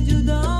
جدا